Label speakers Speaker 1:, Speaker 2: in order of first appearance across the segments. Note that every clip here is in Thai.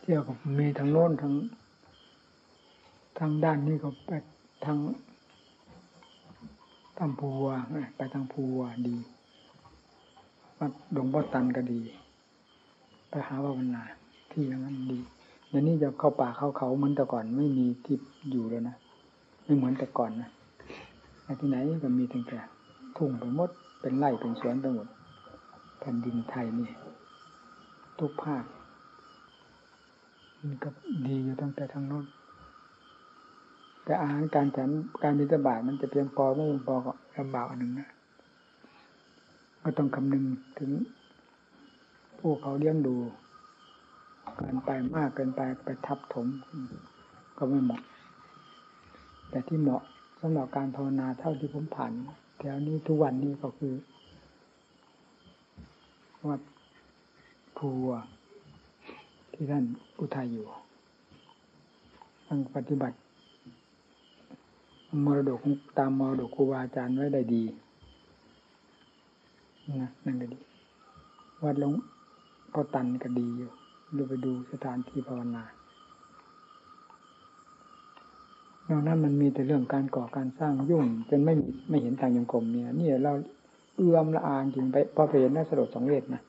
Speaker 1: เที่ยวกับมีทางโน้นทางทางด้านนี้ก็ไปทางทางภูวาไปทางภูวดีวัดดงบ่อตันก็ดี ไปหาภาวนาที่อย่างนั้นดีเดี๋ยวนี้จะเข้าป่าเข้าเขาเหมือนแต่ก่อนไม่มีที่อยู่แล้วนะไม่เหมือนแต่ก่อนนะที่ไหนก็มีแต่แก่ทุ่งไปหมดเป็นไร่เป็นสวนไปหมดแผ่นดินไทยนี่ ทุกภาค มันก็ดีอยู่ตั้งแต่ทางโน้นแต่อาหารการฉันการมิตบาทมันจะเพียงพอไม่เพียงพอก็ลำบากอันหนึ่งนะก็ต้องคำนึงถึงผู้เขาเลี้ยงดูเกินไปมากเกินไปไปทับถม ก็ไม่เหมาะ แต่ที่เหมาะสำหรับการภาวนาเท่าที่ผมผ่านแถวนี้ทุกวันนี้ก็คือวัดภู ที่ท่านอุทัยอยู่ท่านปฏิบัติ มรดกตามมรดกครูบาอาจารย์ไว้ได้ดีนะนั่นก็ดี วัดหลวงพ่อตันก็ดีอยู่ดูไปดูสถานที่ภาวนานอกนั้นมันมีแต่เรื่องการก่อการสร้างยุ่งจนไม่ไม่เห็นทางยงกรมเนี่ยนี่เราเอื้อมละอางจริงไปพอไปเห็นน่าสลดสองเวทนะ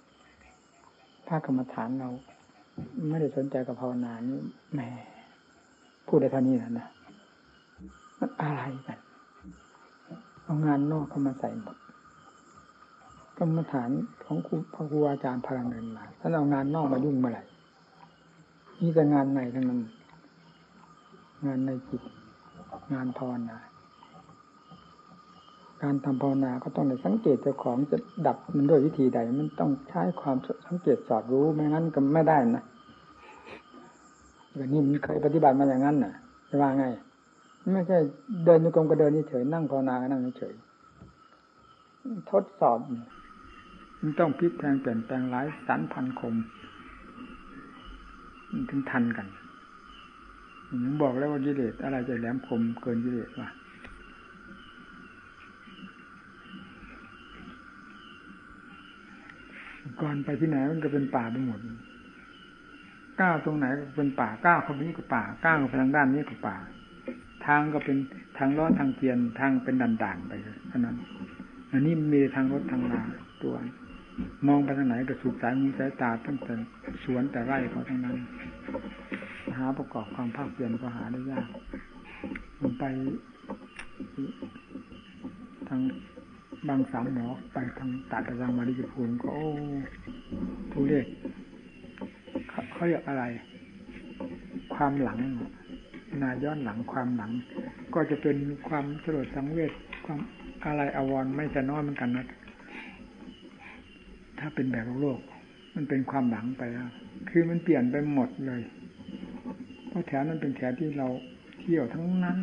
Speaker 1: ภาคกรรมฐานเรา ไม่ได้สนใจกับภาวนานี่แหมพูดได้เท่านี้นะนะมันอะไรกันเอางานนอกเข้ามาใส่หมดกรรมฐานของครูพระครูอาจารย์พลังเงินมาท่านเอางานนอกมายุ่งเมื่อไหร่นี่แต่งานในทั้งนั้น งานในจิต งานภาวนา การทำภาวนาก็ต้องในสังเกตเจ้าของจะดับมันด้วยวิธีใด มันต้องใช้ความสังเกตสอดรู้ไม่งั้นก็ไม่ได้นะแบบนี้มันเคยปฏิบัติมาอย่างนั้นน่ะจะว่าไง ไม่ใช่เดินโยกรมก็เดินเฉยนั่งภาวนาก็นั่งเฉยทดสอบมันต้องพลิกแพลงเปลี่ยนแปลงหลายสันพันคมมันถึงทันกันผมบอกแล้วว่ากิเลสอะไรจะแหลมคมเกินกิเลสว่ะ ก่อนไปที่ไหนมันก็เป็นป่าไปหมดก้าวตรงไหนก็เป็นป่าก้าวคนนี้ก็ป่าก้าวไปทางด้านนี้ก็ป่า ทางก็เป็นทางร้อทางเทียนทางเป็นด่านๆไปเท่านั้น อันนี้มีทางรถทางนาตัวมองไปทางไหนก็สุกสายมือสายตาตั้งแต่สวนแต่ไร่เขาทั้งนั้น หาประกอบความภาคเพียนก็หาได้ยากมันไปทาง บางสามหมอไปทางตัดรังมาดิจพูนก็โอ้ทุเรศเขาเรียกอะไร ความหลังนาย้อนหลังความหลัง ก็จะเป็นความสลดสังเวชความอะไรอววรไม่จะน้อยเหมือนกันนะถ้าเป็นแบบโลก มันเป็นความหลังไปแล้วคือมันเปลี่ยนไปหมดเลย เพราะแถวนั้นเป็นแถวที่เราเที่ยวทั้งนั้น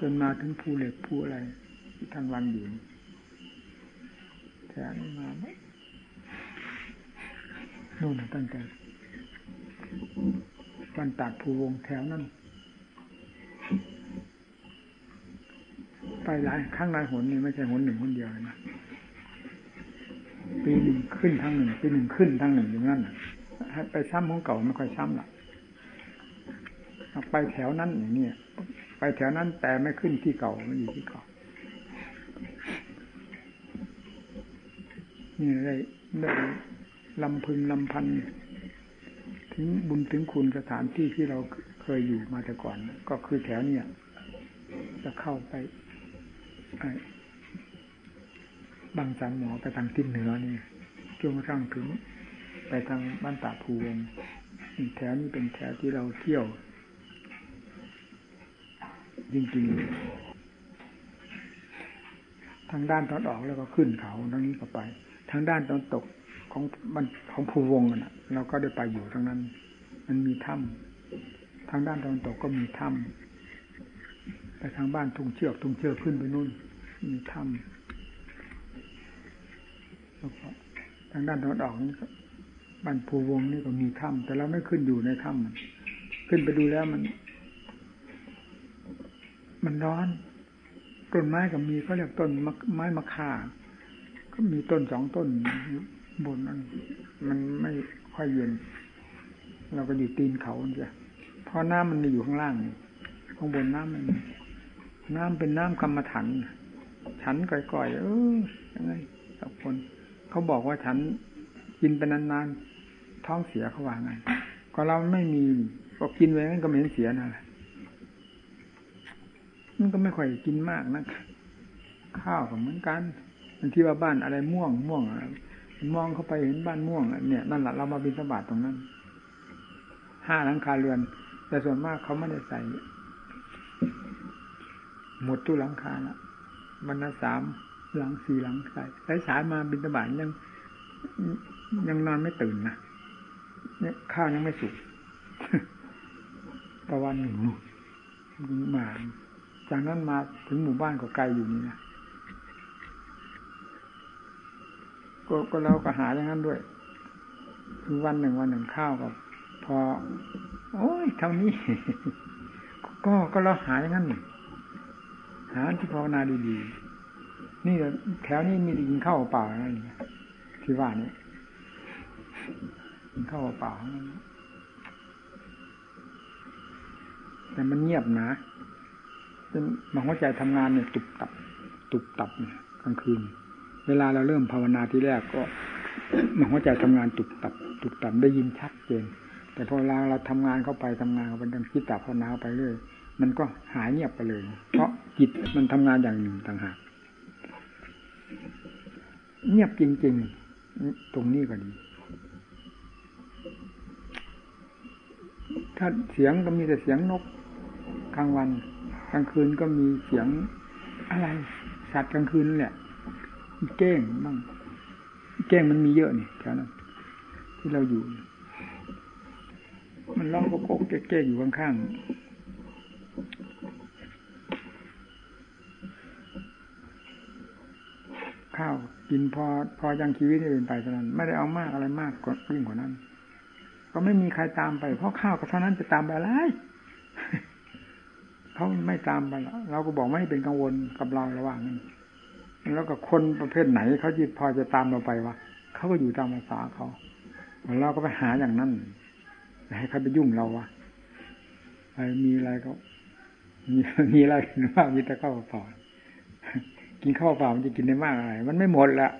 Speaker 1: จนมาถึงภูเหล็กภูอะไร ที่ทางวันอยู่แถวนี้มาโน่นตั้งแต่วันตัดภูวงแถวนั้นไปหลายข้างหลายหนนี่ไม่ใช่หนหนึ่งหนเดียวนะปีหนึ่งขึ้นทางหนึ่งปีหนึ่งขึ้นทางหนึ่งอย่างนั้นไปซ้ำของเก่าไม่ค่อยซ้ำหรอกไปแถวนั้นอย่างนี้ไปแถวนั้นแต่ไม่ขึ้นที่เก่าไม่อยู่ที่เก่า นี่ได้ได้ลำพึงลำพันถึงบุญถึงคุณสถานที่ที่เราเคยอยู่มาแต่ก่อน ก็คือแถวเนี้ยจะเข้าไปบางสันหมอไปทางทิศเหนือนี่จนกระทั่งถึง ไปทางบ้านตาภูวงแถวนี้เป็นแถวที่เราเที่ยว จริงๆ ทางด้านตอนออกแล้วก็ขึ้นเขาทางนี้ก็ไป ทางด้านตอนตกของมันของภูวงน่ะเราก็ได้ไปอยู่ทางนั้น มันมีถ้ำทางด้านตอนตกก็มีถ้ำไปทางบ้านทุ่งเชือกทุ่งเชือกขึ้นไปนู่น มีถ้ำแล้วก็ทางด้านตะวันออกนี่ก็บ้านภูวงนี่ก็มีถ้ำแต่เราไม่ขึ้นอยู่ในถ้ำขึ้นไปดูแล้วมัน มันร้อนต้นไม้ก็มีเขาเรียกต้นไม้มะข่า ก็มีต้นสองต้นบนนั้นมันไม่ค่อยเย็น เราก็อยู่ตีนเขาจ้ะเพราะน้ำมันมีอยู่ข้างล่างข้างบนน้ำมันน้ำเป็นน้ำกรรมฐานฉันก่อยๆเออยังไงสักคนเขาบอกว่าฉันกินไปนานๆท้องเสียเขาว่าไงก็เราไม่มีก็กินไว้งั้นก็ไม่เห็นเสียนะมันก็ไม่ค่อยกินมากนะข้าวก็เหมือนกัน ที่ว่าบ้านอะไรม่วงม่วงมองเข้าไปเห็นบ้านม่วงเนี่ยนั่นแหละเรามาบินสบาทตรงนั้นห้าหลังคาเรือน แต่ส่วนมากเขาไม่ได้ใส่ หมดตู้หลังคาละบรรณาสามหลังสี่หลังใส่สายสายมาบินตบาทยัง ยังนอนไม่ตื่นนะเนี่ยข้าวยังไม่สุกตะวันหนึ่งมา จากนั้นมาถึงหมู่บ้านก็ไกลอยู่นี่นะ ก็ก็เราก็หาอย่างนั้นด้วยคือวันหนึ่งวันหนึ่งข้าวก็พอ โอ้ยเท่านี้ ก็ก็เราหาอย่างนั้นหาที่ภาวนาดีๆนี่แถวนี้มีกินข้าวเปล่าอะไรอย่างเงี้ยที่ว่านี่กินข้าวเปล่าแต่มันเงียบนะเป็นมาหัวใจทำงานเนี่ยตุบตับ ตุบตับเนี่ยกลางคืน เวลาเราเริ่มภาวนาที่แรกก็มาหัวใจทำงานตุบตับตุบตับได้ยินชัดเจน แต่พอเวลาเราทำงานเข้าไปทำงานเข้าไปดังคิดตับภาวนาไปเรื่อยมันก็หายเงียบไปเลย เพราะจิตมันทำงานอย่างหนึ่งต่างหากเงียบจริง ๆ ตรงนี้ก็ดี ถ้าเสียงก็มีแต่เสียงนกกลางวัน กลางคืนก็มีเสียงอะไรสัตว์กลางคืนแหละ เก้งบ้างเก้งมันมีเยอะนี่แถวนั้นที่เราอยู่ มันร้องโก๊กเก้งอยู่ข้างๆข้าวกินพอพอยังชีวิตนี่เป็นไปเท่านั้น ไม่ได้เอามากอะไรมากกว่ายิ่งกว่านั้น ก็ไม่มีใครตามไป เพราะข้าวก็เท่านั้นจะตามไปอะไรเขาไม่ตามไปเราก็บอกไม่เป็นกังวลกับเราระหว่างนั้น แล้วก็คนประเภทไหนเขาจิตพอจะตามเราไปวะเขาก็อยู่ตามภาษาเขาเราก็ไปหาอย่างนั้นให้เขาไปยุ่งเราวะไรมีอะไรก็มีมีอะไรมามีแต่ข้าวเปล่ากินข้าวเปล่ามันจะกินได้มากอะไรมันไม่หมดละ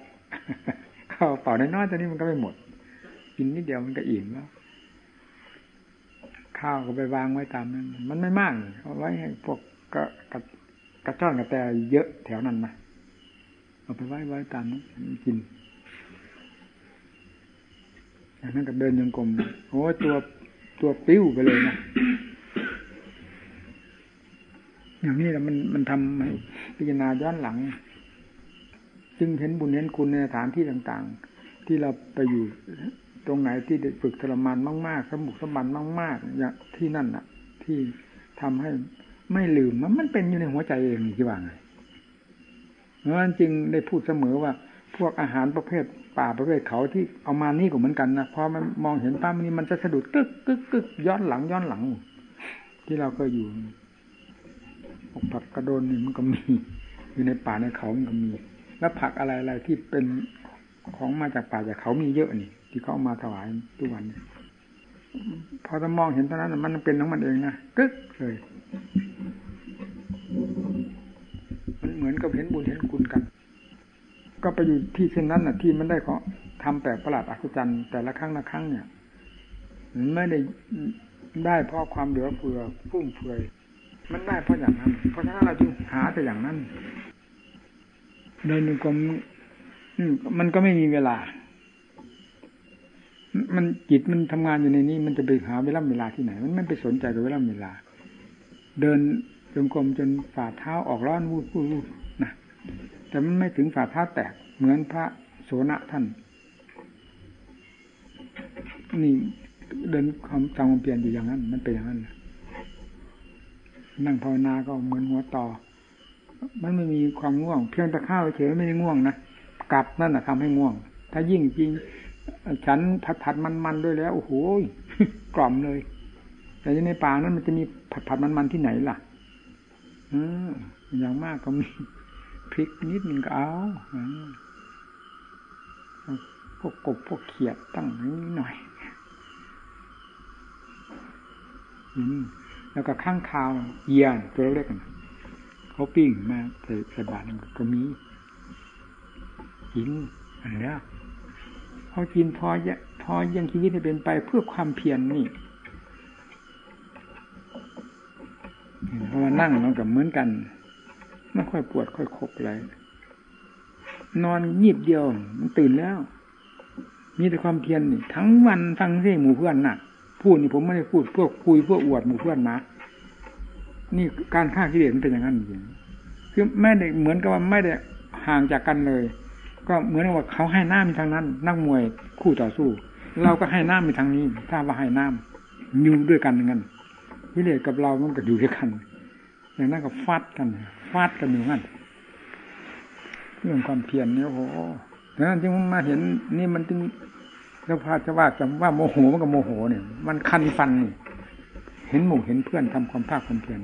Speaker 1: ข้าวเปล่าน้อยๆตอนนี้มันก็ไม่หมด กินนิดเดียวมันก็อิ่มแล้วข้าวก็ไปวางไว้ตามนั้นมันไม่มากเอาไว้ให้พวกกระกระกระจ้อนกระแตเยอะแถวนั้นนะ เอาไปไว้ไว้ตามนั้นกินอย่างนั้นก็เดินยังกลมโอ้ตัวตัวปิ้วไปเลยนะอย่างนี้แหละมันมันทำให้พิจารณาย้อนหลัง จึงเห็นบุญเห็นคุณในสถานที่ต่างๆ ที่เราไปอยู่ตรงไหนที่ฝึกทรมานมากๆสมุกสมันมากๆอย่างที่นั่นน่ะ ที่ทำให้ไม่ลืมมันมันเป็นอยู่ในหัวใจเองที่ว่าไง เพราะฉะนั้นจึงได้พูดเสมอว่า พวกอาหารประเภทป่าประเภทเขาที่เอามานี่ก็เหมือนกันนะพอมันมองเห็นป้ามันนี้มันจะสะดุดกึกกึกกึกย้อนหลังย้อนหลัง ที่เราก็อยู่ผักกระโดนนี่มันก็มี อยู่ในป่าในเขามันก็มี แล้วผักอะไรอะไรที่เป็นของมาจากป่าจากเขามีเยอะนี่ ที่เขามาถวายทุกวันพอจะมองเห็นเท่านั้นมันเป็นของมันเองนะกึกเลย มันเหมือนกับเห็นบุญเห็นคุณกัน ก็ไปอยู่ที่เช่นนั้นน่ะ ที่มันได้เขาทำแปลกประหลาดอัศจรรย์แต่ละครั้งละครั้งเนี่ยไม่ได้ได้เพราะความเหลือเฟือฟุ่มเฟือยมันได้เพราะอย่างนั้น เพราะฉะนั้นเราจึงหาแต่อย่างนั้นเดินกรมมันก็ไม่มีเวลา มันจิตมันทำงานอยู่ในนี้ มันจะไปหาเวลาเวลาที่ไหน มันไม่ไปสนใจกับเวลาเวลา เดิน จงกรมจนฝ่าเท้าออกร้อนวูบวูบนะแต่มันไม่ถึงฝ่าเท้าแตกเหมือนพระโสนท่าน นี่เดินความจำความเปลี่ยนอยู่อย่างนั้น มันเป็นอย่างนั้นนั่งภาวนาก็เหมือนหัวต่อ มันไม่มีความง่วง เพียงแต่ข้าวเฉยไม่ได้ง่วงนะกลับนั่นแหะทำให้ง่วง ถ้ายิ่งจริง ฉันผัดผัดมันมันด้วยแล้ว โอ้โหกล่อมเลย แต่ในป่านั้นมันจะมีผัดผัดมันมันที่ไหนล่ะ ออย่างมากก็มีพริกนิดหนึ่งก็เอาพวกกบพวกเขียดตั้งนี้หน่อยแล้วก็ข้างคาวเยียนตัวเล็กๆเขาปิ้งมาใส่ใส่บาตรก็มีหินอันนี้เขากินพอพอยังชีวิตให้เป็นไปเพื่อความเพียรนนี่ เพราะว่านั่งมันกับเหมือนกันไม่ค่อยปวดค่อยคบอะไรนอนยีบเดียว มันตื่นแล้ว มีแต่ความเพียรนี่ทั้งวันฟังเสียงหมู่เพื่อนน่ะ พูดนี่ผมไม่ได้พูดเพื่อคุยเพื่ออวดหมู่เพื่อนมานี่การฆ่ากิเลสมันเป็นอย่างนั้นจริงคือไม่ได้เหมือนกับว่าไม่ได้ห่างจากกันเลย ก็เหมือนว่าเขาให้น้ามีทางนั้น นักมวยคู่ต่อสู้ เราก็ให้น้ามีทางนี้ ถ้าว่าให้น้ำอยู่ด้วยกันงั้น กิเลสกับเรามันก็อยู่ด้วยกัน อย่างนั้นก็ฟัดกันฟาดกันอยู่งั้นเรื่องความเพียรเนี่ยโอ้โหดังนั้นจึงมาเห็นนี่มันจึงเราพาจะว่าจะว่าโมโหมันก็โมโหเนี่ย มันคันฟันนี่เห็นหมู่เห็นเพื่อนทำความภาคความเพียร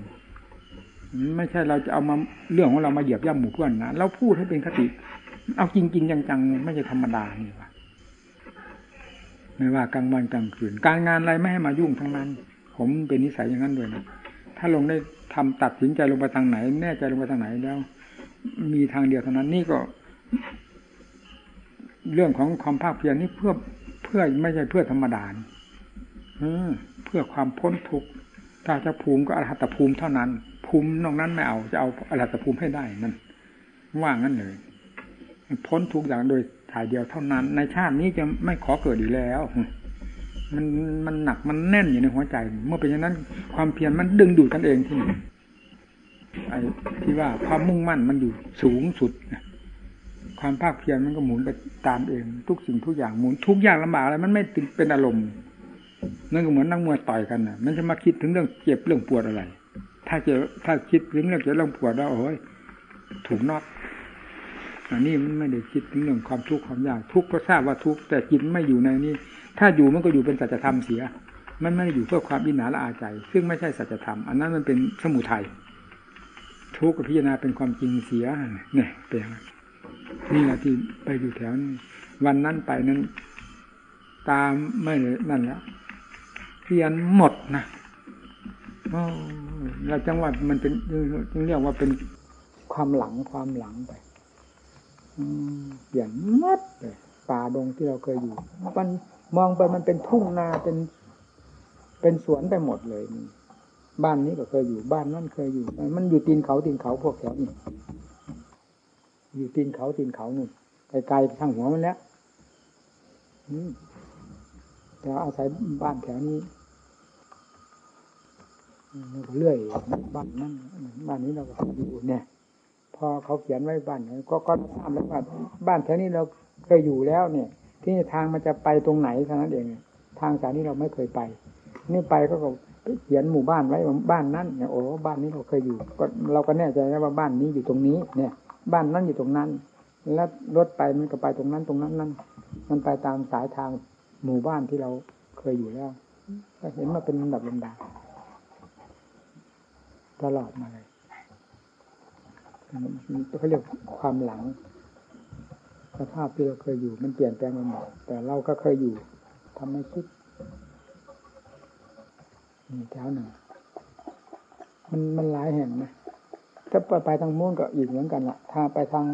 Speaker 1: ไม่ใช่เราจะเอามาเรื่องของเรามาเหยียบย่ำหมู่เพื่อนนะเราพูดให้เป็นคติ เอาจริงจริงจังๆไม่ใช่ธรรมดานี่ว่าไม่ว่ากลางวันกลางคืน การงานอะไรไม่ให้มายุ่งทั้งนั้น ผมเป็นนิสัยอย่างนั้นด้วยนะถ้าลงได้ทำตัดสินใจลงไปทางไหน แน่ใจลงไปทางไหนแล้ว มีทางเดียวเท่านั้นนี่ก็ เรื่องของความภาคเพียรนี่เพื่อเพื่อไม่ใช่เพื่อธรรมดาเพื่อความพ้นทุกข์ถ้าจะภูมิก็อรหัตภูมิเท่านั้น ภูมินอกนั้นไม่เอาจะเอาอรหัตภูมิให้ได้นั่นว่างั้นเลยพ้นทุกอย่างโดยถ่ายเดียวเท่านั้น ในชาตินี้จะไม่ขอเกิดอีกแล้ว มันมันหนักมันแน่นอยู่ในหัวใจ เมื่อเป็นอย่างนั้น ความเพียรมันดึงดูดกันเองที่นี่ไอ้ที่ว่าความมุ่งมั่นมันอยู่สูงสุดความภาคเพียรมันก็หมุนไปตามเอง ทุกสิ่งทุกอย่างหมุนทุกอย่างลำบากอะไรมันไม่เป็นอารมณ์นั่นก็เหมือนนักมวยต่อยกันนะมันจะมาคิดถึงเรื่องเจ็บเรื่องปวดอะไร ถ้าเจ็บถ้าคิดถึงเรื่องเจ็บเรื่องปวดแล้วโอ้ยถูกนอก อันนี้มันไม่ได้คิดถึงเรื่องความทุกข์ความยากทุกข์ก็ทราบว่าทุกข์แต่จิตไม่อยู่ในนี้ ถ้าอยู่มันก็อยู่เป็นสัจธรรมเสีย มันไม่ได้อยู่เพื่อความอินหนาละอาใจ ซึ่งไม่ใช่สัจธรรม อันนั้นมันเป็นสมุทัยทุกข์พิจารณาเป็นความจริงเสียเนี่ยเป็นนี่แหละที่ไปอยู่แถวนี้วันนั้นไปนั้น ตามไม่นั่นแล้วเพียนหมดนะเราจังหวัดมันเป็นเรียกว่าเป็นความหลังความหลังไป เปลี่ยนมดเลยป่าดงที่เราเคยอยู่ มันมองไปมันเป็นทุ่งนาเป็น เป็นสวนไปหมดเลยนี่บ้านนี้ก็เคยอยู่บ้านนั่นเคยอยู่ มันอยู่ตีนเขาตีนเขาพวกแถวนี้อยู่ตีนเขาตีนเขานู่นไกลๆทางหัวมันแล้วแต่อาศัยบ้านแถวนี้เรื่อยบ้านนั้นบ้านนี้เราก็อยู่เนี่ย พอเขาเขียนไว้บ้านก็ก็ทราบแล้วว่าบ้านแถวนี้เราเคยอยู่แล้วเนี่ย ที่ทางมันจะไปตรงไหนเท่านั้นเอง ทางสายนี้เราไม่เคยไป นี่ไปก็เขียนหมู่บ้านไว้บ้านนั้นเนี่ยโอ้บ้านนี้เราเคยอยู่ก็เราก็แน่ใจแล้วว่าบ้านนี้อยู่ตรงนี้ เนี่ย บ้านนั้นอยู่ตรงนั้น แล้วรถไปมันก็ไปตรงนั้นตรงนั้นนั่นมันไปตามสายทางหมู่บ้านที่เราเคยอยู่แล้วก็เห็นมาเป็นลำดับลำดาตลอดมาเลย เขาเรียกความหลัง สภาพที่เราเคยอยู่มันเปลี่ยนแปลงไปหมดแต่เราก็เคยอยู่ทำให้คิดนี่แถวหนึ่งมันมันหลายแห่งนะถ้าไปไปทางม่วงก็อีกเหมือนกันละถ้าไปทาง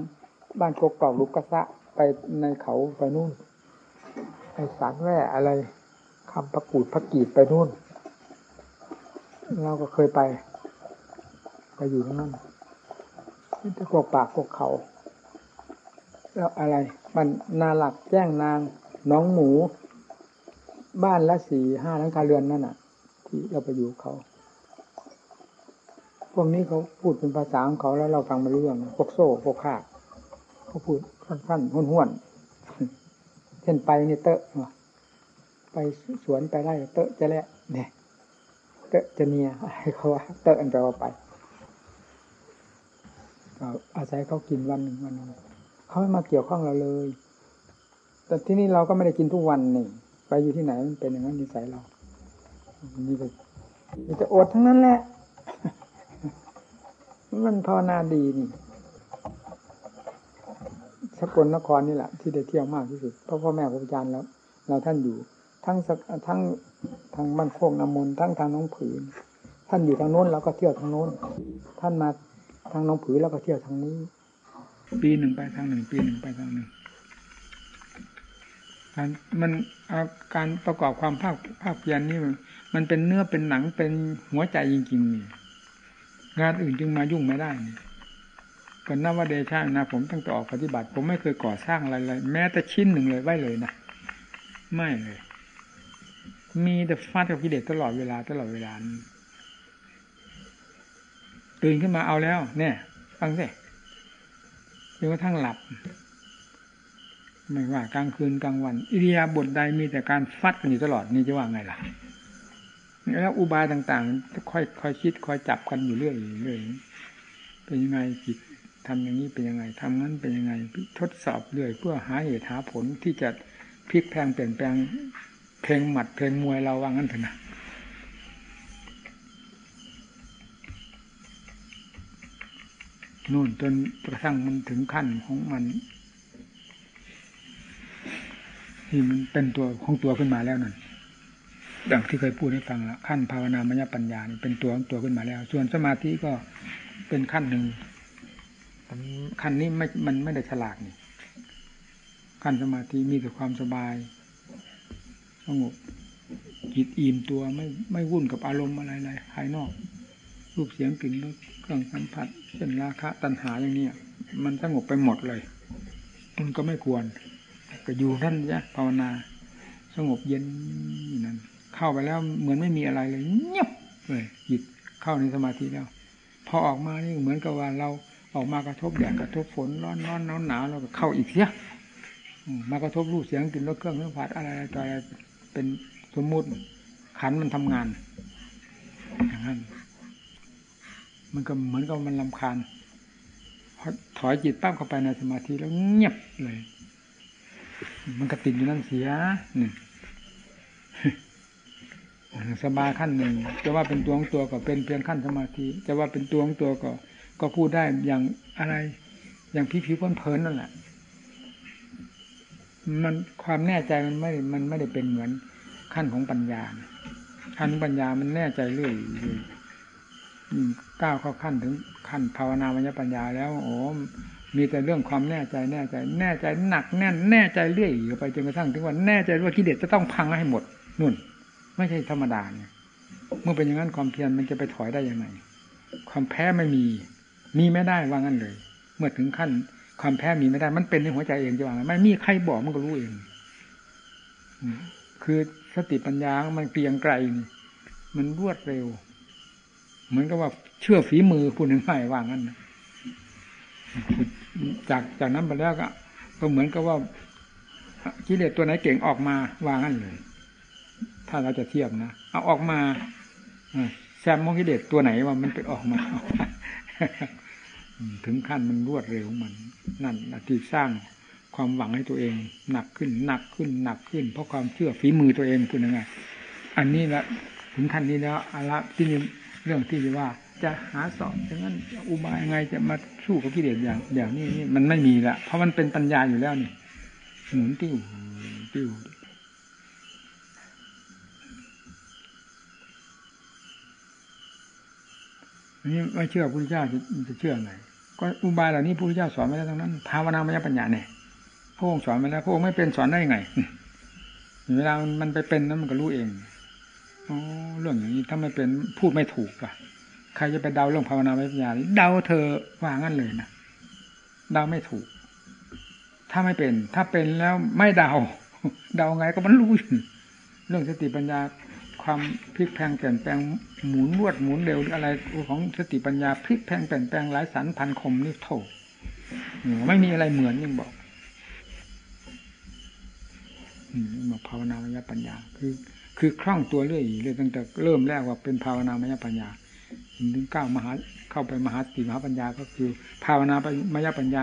Speaker 1: บ้านโกกอกลุกกระซะไปในเขาไปนู่น ไปสารแร่อะไรคำประกูดพักกีดไปนู่น เราก็เคยไป ไปอยู่ที่นั่น ที่ตะกปากกเขา แล้วอะไร มันนาหลักแจ้งนางน้องหมู บ้านละสี่ห้าหลังคาเรือนนั่นน่ะ ที่เราไปอยู่เขา พวกนี้เขาพูดเป็นภาษาของเขาแล้วเราฟังไม่รู้เรื่องพวกโซ่พวกข้าเขาพูดสั้นๆห้วนๆเช่นไปนี่เตอะไปสวนไปไร่เตอะจะแล้วเนี่ยเตอะจะเนียให้เขาว่าเตอะอันแปลว่าไป อาศัยเขากินวันหนึ่งวันหนึ่งเขาไม่มาเกี่ยวข้องเราเลย แต่ที่นี่เราก็ไม่ได้กินทุกวันนี่ไปอยู่ที่ไหนมันเป็นอย่างนั้นนิสัยเรานี่ก็มันจะอดทั้งนั้นแหละ มันภาวนาดีนี่สกลนครนี่แหละ ที่ได้เที่ยวมากที่สุดเพราะพ่อแม่ครูอาจารย์แล้ว เราท่านอยู่ ทั้งทั้งทางบ้านโคกน้ำมนต์ทั้งทางน้องผืน ท่านอยู่ทางโน้นเราก็เที่ยวทางโน้น ท่านมา ทางน้องผืนเราก็เที่ยวทางนี้ ปีหนึ่งไปทางหนึ่ง ปีหนึ่งไปทางหนึ่งการมันอาการประกอบความภาคภาคเพียรนี่มันเป็นเนื้อเป็นหนังเป็นหัวใจจริงๆนี่งานอื่นจึงมายุ่งไม่ได้นี่ก็นับว่าเดชานะ ผมตั้งแต่ออกปฏิบัติ ผมไม่เคยก่อสร้างอะไรเลย แม้แต่ชิ้นหนึ่งเลยไว้เลยนะไม่เลย มีแต่ฟาดกับกิเลสตลอดเวลาตลอดเวลา ตื่นขึ้นมาเอาแล้ว เนี่ย ฟังสิจนกระทั่งหลับ ไม่ว่ากลางคืนกลางวัน อิริยาบถใดมีแต่การฟัดกันอยู่ตลอดนี่จะว่าไงล่ะแล้วอุบายต่างๆค่อยค่อยคิดค่อยจับกันอยู่เรื่อยเรื่อยเป็นยังไงจิตทำอย่างนี้เป็นยังไงทำนั้นเป็นยังไง ทดสอบเรื่อยเพื่อหาเหตุหาผลที่จะพลิกแพงเปลี่ยนแปลงเพลงหมัดเพลงมวยเราว่างั้นเถอะนะ นู่นจนกระทั่งมันถึงขั้นของมันที่มันเป็นตัวของตัวขึ้นมาแล้วนั่นดังที่เคยพูดให้ฟังแล้วขั้นภาวนามยปัญญานี่เป็นตัวของตัวขึ้นมาแล้ว ส่วนสมาธิก็เป็นขั้นหนึ่งขั้นนี้ไม่มันไม่ได้ฉลาดนี่ขั้นสมาธิมีแต่ความสบายสงบจิตอิ่มตัวไม่ไม่วุ่นกับอารมณ์อะไรๆภายนอก รูปเสียงกลิ่นรสเครื่องสัมผัส เช่นราคะตัณหาอย่างนี้มันสงบไปหมดเลย มันก็ไม่ควร ก็อยู่ท่านนี่ยภาวนา สงบเย็นนั่นเข้าไปแล้วเหมือนไม่มีอะไรเลยเงียบเลยจิตเข้าในสมาธิแล้ว พอออกมานี่เหมือนกับว่าเราออกมากระทบแดดกระทบฝนร้อนร้อนหนาวหนาวเราก็เข้าอีกเสียมากระทบรูปเสียงกลิ่นรสเครื่องสัมผัสอะไรต่ออะไรเป็นสมมุติขันมันทำงานอย่างนั้น มันก็เหมือนกับมันลำคาญถอยจิตปั้มเข้าไปในสมาธิแล้วเงียบเลย มันก็ติดอยู่นั่นเสียหนึ่งสบาขั้นหนึ่งจะว่าเป็นตัวของตัวก็เป็นเพียงขั้นสมาธิจะว่าเป็นตัวของตัวก็ ก็พูดได้อย่างอะไร อย่างพิพิพเพลินนั่นแหละ มันความแน่ใจมันไม่ มันไม่ได้เป็นเหมือนขั้นของปัญญาขั้นปัญญามันแน่ใจเรื่อย ก้าวเข้าขั้นถึงขั้นภาวนาวิญญาปัญญาแล้ว โอ้มีแต่เรื่องความแน่ใจแน่ใจ แน่ใจหนักแน่นแน่ใจเรื่อยไปจนกระทั่งถึงวันแน่ใจว่ากิเลสจะต้องพังให้หมดนุ่น ไม่ใช่ธรรมดาเนี่ยเมื่อเป็นอย่างนั้นความเพียรมันจะไปถอยได้ยังไงความแพ้ไม่มี มีไม่ได้ว่างั้นเลย เมื่อถึงขั้น ความแพ้มีไม่ได้ มันเป็นในหัวใจเองจะว่าไงไม่มีใครบอกมันก็รู้เองคือสติปัญญามันเกลียงไกลนี่มันรวดเร็ว เหมือนกับว่าเชื่อฝีมือพูดง่ายว่างั้นนะจากจากนั้นไปแล้วก็ ก็เหมือนกับว่ากิเลสตัวไหนเก่งออกมาว่างั้นเลย ถ้าเราจะเทียบนะเอาออกมาแซมมองกิเลสตัวไหนว่ามันไปออกมาถึงขั้นมันรวดเร็วมัน นั่นที่สร้างความหวังให้ตัวเองหนักขึ้นหนักขึ้นหนักขึ้น เพราะความเชื่อฝีมือตัวเองคุณยังไงอันนี้ละถึงขั้นนี้แล้วอะละที่นี่ เรื่องที่ว่า จะหาสอบดังนั้นอุบายไงจะมาสู้กับกิเลสอย่างอย่างนี้นี่มันไม่มีละเพราะมันเป็นปัญญาอยู่แล้วนี่หมุนติ้วติ้วนี่ไม่เชื่อพระพุทธเจ้าจะจะเชื่อไงก็อุบายเหล่านี้พระพุทธเจ้าสอนไม่ได้ทั้งนั้นภาวนามยปัญญาเนี่ยพระองค์สอนไปแล้วพระองค์ไม่เป็นสอนได้ไงเวลามันไปเป็นนั้นมันก็รู้เอง อ๋อเรื่องอย่างนี้ถ้าไม่เป็นพูดไม่ถูกอะใครจะไปเดาเรื่องภาวนาวิปัญญาเดาเธอว่างั้นเลยนะเดาไม่ถูก ถ้าไม่เป็น ถ้าเป็นแล้วไม่เดา เดาไงก็มันรู้เรื่องสติปัญญาความพลิกแพงเปลี่ยนแปลงหมุนรวดหมุนเร็วอะไรของสติปัญญาพลิกแพงเปลี่ยนแปลงหลายสันพันคมนี่โถไม่มีอะไรเหมือนยังบอกมาภาวนามยปัญญาคือ คือคล่องตัวเรื่อยเรื่อยตั้งแต่เริ่มแรกว่าเป็นภาวนามยปัญญาถึงก้าวมหาเข้าไปมหาติมหาปัญญาก็คือ ภาวนามยปัญญา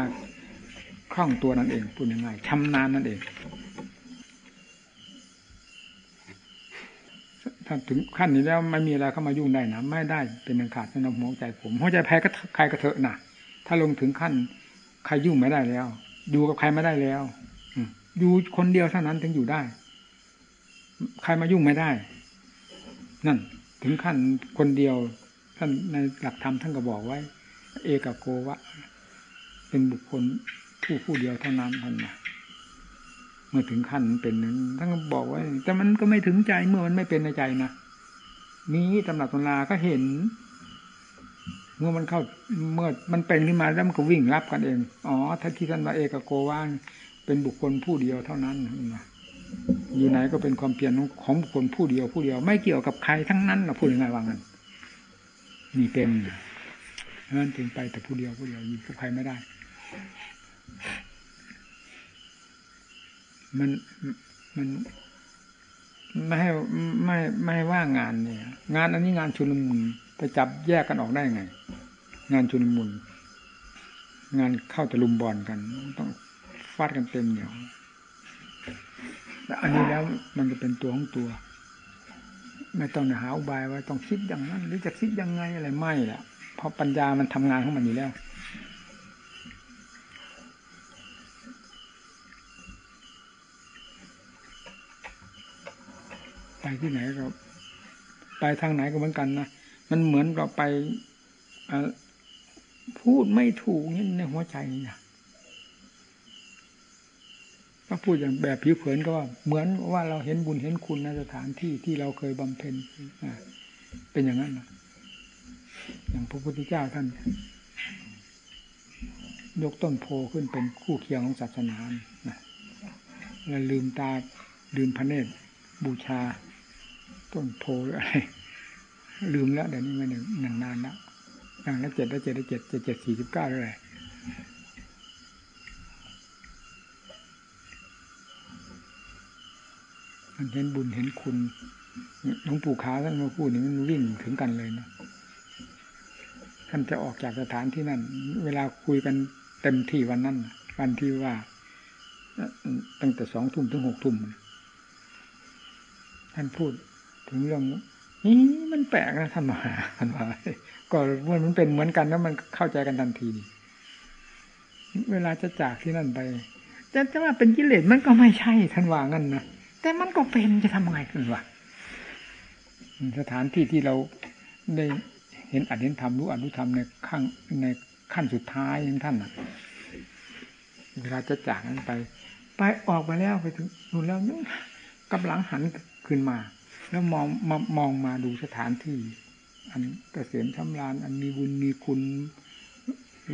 Speaker 1: คล่องตัวนั่นเองพูดง่ายๆชำนาญนั่นเองถ้าถึงขั้นนี้แล้วไม่มีอะไรเข้ามายุ่งได้นะไม่ได้เป็นอันขาดสำหรับหัวใจผมหัวใจแพ้ก็ใครก็เถอะนะถ้าลงถึงขั้นใครยุ่งไม่ได้แล้ว อยู่กับใครไม่ได้แล้วอยู่คนเดียวเท่านั้นถึงอยู่ได้ ใครมายุ่งไม่ได้ นั่น ถึงขั้นคนเดียว ท่านในหลักธรรมท่านก็บอกไว้ เอกโกวะ เป็นบุคคลผู้ผู้เดียวเท่านั้นท่านนะเมื่อถึงขั้นเป็นนั้นท่านก็บอกไว้ แต่มันก็ไม่ถึงใจเมื่อมันไม่เป็นในใจนะมีตำหนักตำราก็เห็น เมื่อมันเข้าเมื่อมันเป็นขึ้นมาแล้วมันก็วิ่งรับกันเอง อ๋อท่านที่ท่านมาเอกโกว่างเป็นบุคคลผู้เดียวเท่านั้นนะ อยู่ไหนก็เป็นความเปลี่ยนของบุคคลผู้เดียวผู้เดียว ไม่เกี่ยวกับใครทั้งนั้นนะพูดยังไงว่างั้นนี่เป็นนั้นถึงไปแต่ผู้เดียวผู้เดียวอยู่กับใครไม่ได้ มันมันไม่ให้ไม่ไม่ให้ว่างงานเนี่ย งานอันนี้งานชุลมุนไปจับแยกกันออกได้ไง งานชุลมุนงานเข้าตะลุมบอลกัน ต้องฟาดกันเต็มเหนียว อันนี้แล้วมันจะเป็นตัวของตัว ไม่ต้องหาอุบายว่าต้องคิดอย่างนั้น หรือจะคิดยังไงอะไรไม่แหละเพราะปัญญามันทำงานของมันอยู่แล้วไปที่ไหนก็ไปทางไหนก็เหมือนกันนะ มันเหมือนเราไปพูดไม่ถูกนี่ในหัวใจนะ ถ้าพูดอย่างแบบผิวเผินก็ว่า เหมือนว่าเราเห็นบุญเห็นคุณในสถานที่ที่เราเคยบำเพ็ญเป็นอย่างนั้นนะอย่างพระพุทธเจ้าท่าน ยกต้นโพขึ้นเป็นคู่เคียงของศาสนานะแล้วลืมตาลืมพระเนตรบูชา ต้นโพอะไร ลืมแล้วเดี๋ยวนี้มันหนึ่งนานแล้วอย่างละเจ็ดละเจ็ดละเจ็ดเจ็ดเจ็ดสี่สิบเก้าเลย มันเห็นบุญเห็นคุณหลวงปู่ขาท่านมาพูดนี่มันวิ่งถึงกันเลยนะท่านจะออกจากสถานที่นั่น เวลาคุยกันเต็มที่วันนั้นวันที่ว่าตั้งแต่สองทุ่มถึงหกทุ่มท่านพูดถึงเรื่องนี่มันแปลกนะท่านมาท่านว่าก็มันเป็นเหมือนกันแล้วมันเข้าใจกันทันทีเวลาจะจากที่นั่นไปจะจะว่าเป็นกิเลสมันก็ไม่ใช่ท่านว่างั้นนะ แต่มันก็เป็นจะทำไงกันวะสถานที่ที่เราได้เห็นอัดเห็นธรรมรู้อนุธรรมในขั้งในขั้นสุดท้ายองท่านอะเวลาจะจากนั้นไป ไปออกไปแล้วไปถึงนู่นแล้วนี่กำลังหันขึ้นมา แล้วมองมามองมาดูสถานที่ อันเกษมชำรานอันมีบุญมีคุณ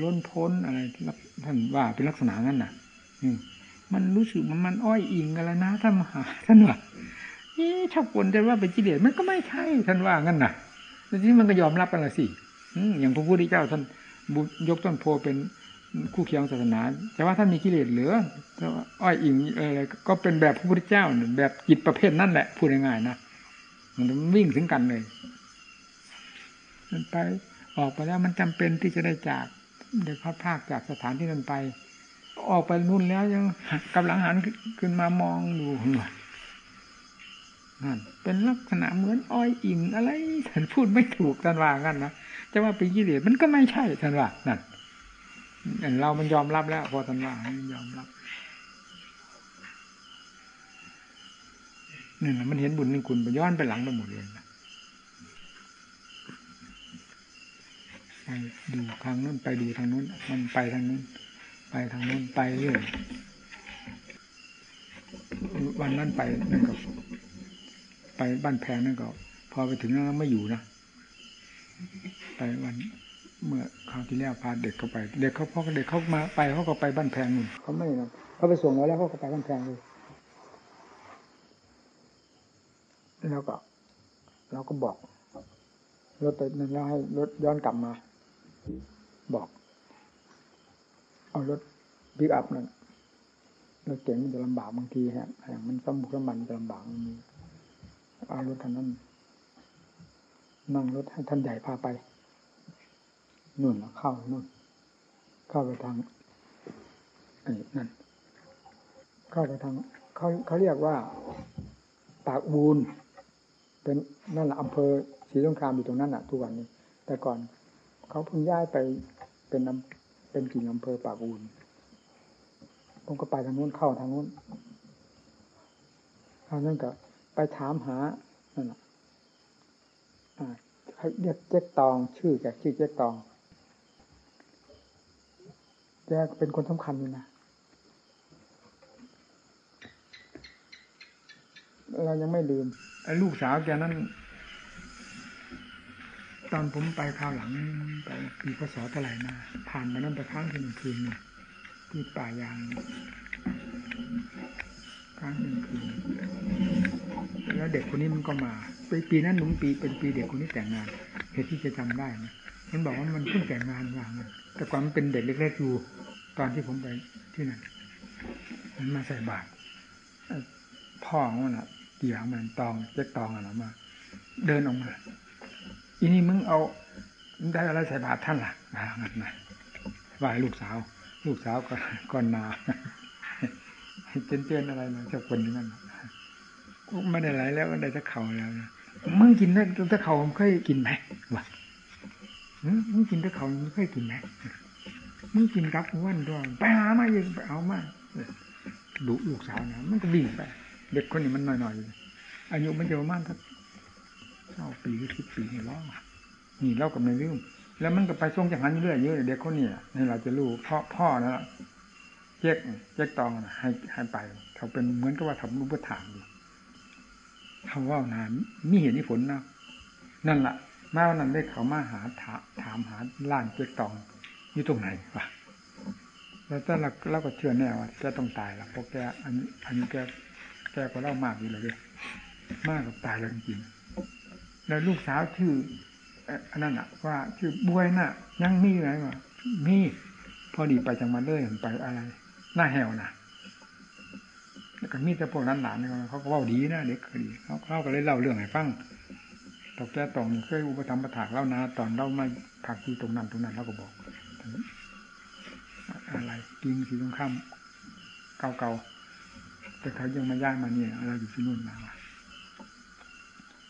Speaker 1: ล้นพ้นอะไรท่านว่าเป็นลักษณะนั้นน่ะมั มันรู้สึกมันมันอ้อยอิงกันแล้วนะท่านมหาท่านว่านี่ถ้าคนจะว่าเป็นกิเลสมันก็ไม่ใช่ท่านว่างั้นนะทีนี้มันก็ยอมรับกันละสิอย่างพระพุทธเจ้าท่านยกต้นโพเป็นคู่เคียงศาสนา แต่ว่าท่านมีกิเลสเหลืออ้อยอิงอะไรก็เป็นแบบพระพุทธเจ้าแบบจิตประเภทนั่นแหละพูดง่ายๆนะมันวิ่งถึงกันเลยมันไปออกไปแล้วมันจำเป็นที่จะได้จากได้พัดภาคจากสถานที่นั้นไป ออกไปนู่นแล้วยังกำลังหันขึ้นมามองดูนั่นเป็นลักษณะเหมือนอ้อยอิ่มอะไรท่านพูดไม่ถูกท่านว่างั้นนะจะว่าเป็นกิเลสมันก็ไม่ใช่ท่านว่านั่นเรามันยอมรับแล้ว พอท่านว่ามันยอมรับนี่แหละมันเห็นบุญนี่คุณไปย้อนไปหลังไปหมดเลยนะไปดูทางนู้นไปดูทางนู้นมันไปทางนู้น ไปทางนู้นไปเรื่อยวันนั้นไปนั่นก็ไปบ้านแพงนั่นก็ พอไปถึงนั้นไม่อยู่นะไปวันเมื่อคราวที่แล้วพาเด็กเข้าไปเด็กเขาพ่อเด็กเขามาไปเขาก็ไปบ้านแพงนู่นเขาไม่นะเขาไปส่งแล้วเขาก็ไปบ้านแพงเลยแล้วก็เราก็บอกรถไปนั่นแล้วให้รถย้อนกลับมา บอก เอารถบิ๊กอัพนั่นรถเก๋งมันจะลำบากบางทีฮะมันสมบุกสมันจะลำบากมันเอารถท่านนั้นนั่งรถให้ท่านใหญ่พาไปนู่นเข้านู่น เข้าไปทางไอ้นั่น เข้าไปทางเขาเขาเรียกว่าปากบูนเป็นนั่นแหละอำเภอศรีสงครามอยู่ตรงนั้นอะ ทุกวันนี้ แต่ก่อนเขาเพิ่งย้ายไปเป็น เป็นกิ่งอำเภอปากบูนผมก็ไปทางนู้นเข้าทางนู้นทางนั้นกับไปถามหานั่นเขาเรียกเจ๊กตอง ชื่อแกชื่อเจ๊กตองแกเป็นคนสำคัญอยู่นะเรายังไม่ลืมไอ้ลูกสาวแกนั้น ตอนผมไปคราวหลังไปปีพศเท่าไหร่มาผ่านมานั่นไปค้างคืนหนึ่งคืนที่ป่ายางค้างหนึ่งคืนแล้วเด็กคนนี้มันก็มาปีปีนั้นหนุ่มปีเป็นปีเด็กคนนี้แต่งงานเหตุที่จะจำได้นะมันบอกว่ามันเพิ่งแต่งงานวางแต่ก่อนมันเป็นเด็กเล็กๆอยู่ตอนที่ผมไปที่นั่นมันมาใส่บาตรพ่อของมันอะเกี่ยวมันตองเจ๊ตองอะไรมา เดินออกมา อีนี่มึงเอาได้อะไรใส่บาตรท่านล่ะอ่างั้นนะว่าลูกสาว ลูกสาวก็ก่อนนาเจนเจนอะไรนะเจ้าคนนั้นไม่ได้ไรแล้วได้จะเข่าแล้วนะมึงกินได้จะเข่ามึงเคยกินไหมวะมึงกินจะเข่ามึงเคยกินไหมมึงกินกับวันด้วยไปหามาเองไปเอามาดุลูกสาวนะมันก็วิ่งไป เด็กคนนี้มันหน่อยๆอายุมันจะประมาณสัก เก้าปีหรือสิบปีนี่ล้อนี่เล่ากับในเรื่องแล้วมันก็ไปส่งจากนั้นเรื่อยเยอะเด็กคนนี้นี่เราจะรู้พ่อพ่อนะเจ๊กเจ๊กตองนะให้ให้ไปเขาเป็นเหมือนกับว่าทำรูปฐานอยู่เขาว่านานมีเหตุมีผลนะนั่นแหละมาวันนั้นได้เขามาหาถามหาล้านเจ๊กตองอยู่ตรงไหนวะแล้วถ้าเราเราก็เชื่อแน่ว่าแกต้องตายละเพราะแกอันอันนี้แกแกก็เล่ามากอยู่เลยมากกับตายแล้วจริงๆ แล้วลูกสาวชื่ออันนั้นอะว่าชื่อบวยน่ะ ยังมีไหมวะมีพอดีไปจังมาเลยไปอะไร หน้าแหวนะแล้วก็มีแต่พวกนั้นหลานเขาก็ว่าดีนะเด็กดีเขาเขาก็เลยเล่าเรื่องให้ฟังตกแก่ตองเคยอุปถัมประถากเล่านะตอนเล่าม่ผักที่ตรงนั้นตรงนั้นเราก็บอกอะไรกินสีตรงข้ามเก่าๆแต่เขายังมาย่างมาเนี่ยเราอยู่ที่นู่นมา